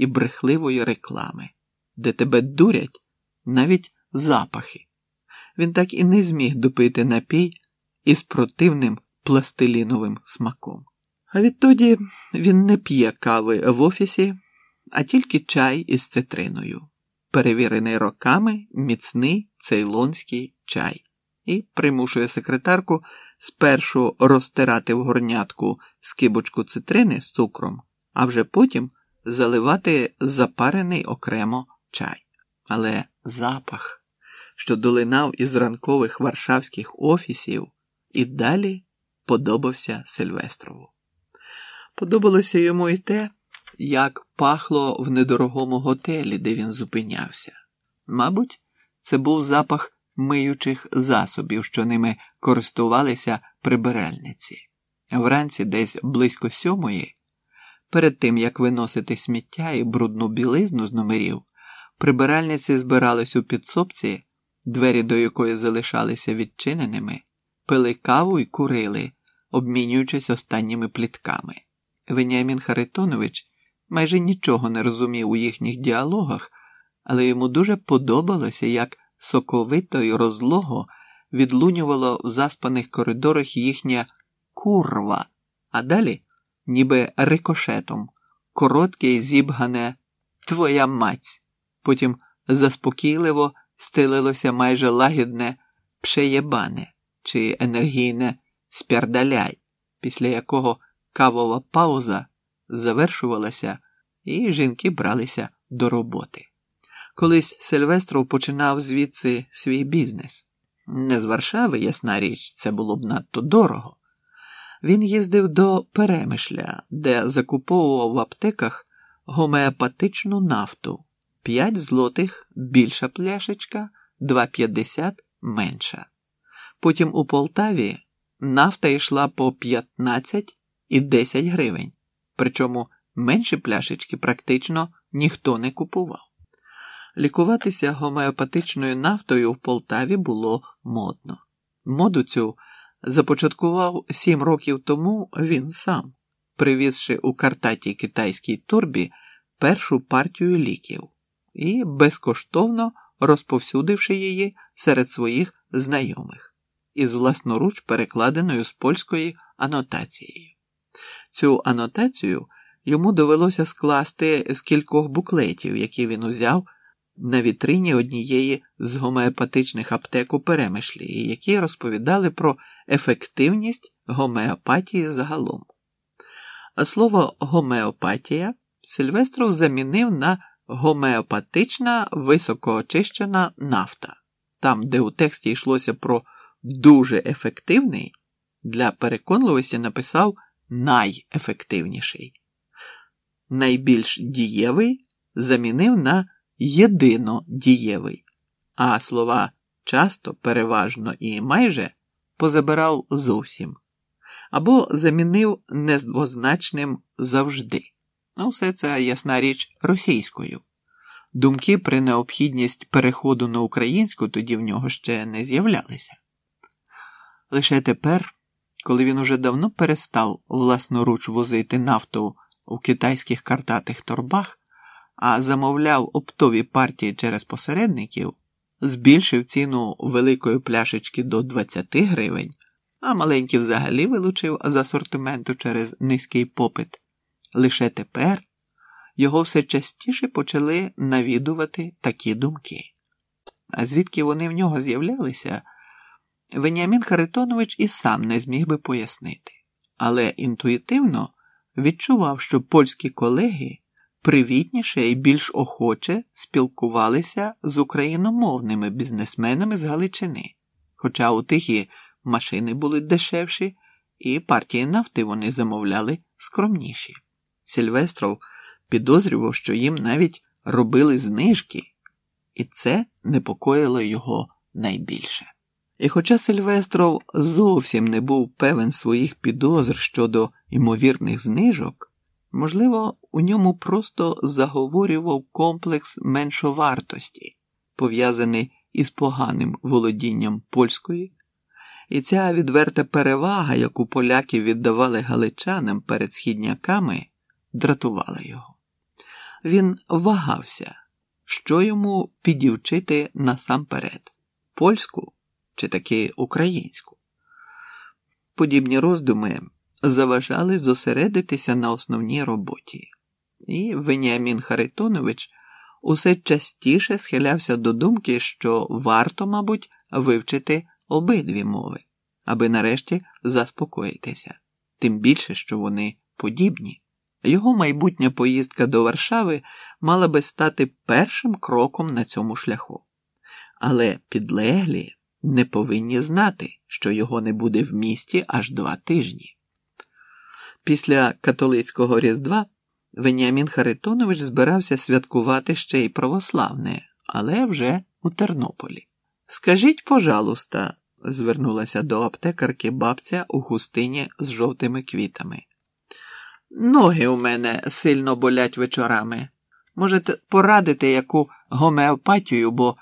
і брехливої реклами, де тебе дурять навіть запахи. Він так і не зміг допити напій із противним пластиліновим смаком. А відтоді він не п'є кави в офісі, а тільки чай із цитриною, перевірений роками міцний цейлонський чай, і примушує секретарку спершу розтирати в горнятку скибочку цитрини з цукром, а вже потім заливати запарений окремо чай. Але запах, що долинав із ранкових варшавських офісів, і далі подобався Сильвестрову. Подобалося йому і те, як пахло в недорогому готелі, де він зупинявся. Мабуть, це був запах миючих засобів, що ними користувалися прибиральниці. Вранці, десь близько сьомої, перед тим як виносити сміття і брудну білизну з номерів, прибиральниці збирались у підсобці, двері до якої залишалися відчиненими, пили каву і курили, обмінюючись останніми плітками. Веніамін Харитонович майже нічого не розумів у їхніх діалогах, але йому дуже подобалося, як соковито і розлого відлунювало в заспаних коридорах їхня курва, а далі, ніби рикошетом, коротке й зібгане Твоя мать. Потім заспокійливо стелилося майже лагідне пшеєбане чи енергійне спярдаляй, після якого кавова пауза завершувалася, і жінки бралися до роботи. Колись Сильвестров починав звідси свій бізнес. Не з Варшави, ясна річ, це було б надто дорого. Він їздив до Перемишля, де закуповував в аптеках гомеопатичну нафту 5 злотих більша пляшечка, 2,50 менша. Потім у Полтаві нафта йшла по 15 і 10 гривень, причому менші пляшечки практично ніхто не купував. Лікуватися гомеопатичною нафтою в Полтаві було модно. Моду цю започаткував сім років тому він сам, привізши у картатій китайській турбі першу партію ліків і безкоштовно розповсюдивши її серед своїх знайомих із власноруч перекладеною з польської анотацією. Цю анотацію йому довелося скласти з кількох буклетів, які він узяв на вітрині однієї з гомеопатичних аптек у перемишлі, які розповідали про ефективність гомеопатії загалом. А слово гомеопатія Сильвестров замінив на гомеопатична високоочищена нафта. Там, де у тексті йшлося про дуже ефективний, для переконливості написав найефективніший. Найбільш дієвий замінив на єдино дієвий, а слова часто, переважно і майже позабирав зовсім або замінив нездвозначним завжди. Ну, все це ясна річ російською. Думки при необхідність переходу на українську тоді в нього ще не з'являлися. Лише тепер, коли він уже давно перестав власноруч возити нафту у китайських картатих торбах, а замовляв оптові партії через посередників, збільшив ціну великої пляшечки до 20 гривень, а маленькі взагалі вилучив з асортименту через низький попит. Лише тепер його все частіше почали навідувати такі думки. А звідки вони в нього з'являлися, Веніамін Харитонович і сам не зміг би пояснити, але інтуїтивно відчував, що польські колеги привітніше і більш охоче спілкувалися з україномовними бізнесменами з Галичини, хоча у тих і машини були дешевші, і партії нафти вони замовляли скромніші. Сільвестров підозрював, що їм навіть робили знижки, і це непокоїло його найбільше. І хоча Сильвестров зовсім не був певен своїх підозр щодо ймовірних знижок, можливо, у ньому просто заговорював комплекс меншовартості, пов'язаний із поганим володінням польської, і ця відверта перевага, яку поляки віддавали галичанам перед східняками, дратувала його. Він вагався, що йому підівчити насамперед польську чи таки українську. Подібні роздуми заважали зосередитися на основній роботі, і Веніамін Харитонович усе частіше схилявся до думки, що варто, мабуть, вивчити обидві мови, аби нарешті заспокоїтися, тим більше, що вони подібні. Його майбутня поїздка до Варшави мала би стати першим кроком на цьому шляху. Але підлеглі не повинні знати, що його не буде в місті аж два тижні. Після католицького Різдва Веніамін Харитонович збирався святкувати ще й православне, але вже у Тернополі. Скажіть, пожалуйста, звернулася до аптекарки бабця у хустині з жовтими квітами. Ноги у мене сильно болять вечорами. Можете порадити яку гомеопатію, бо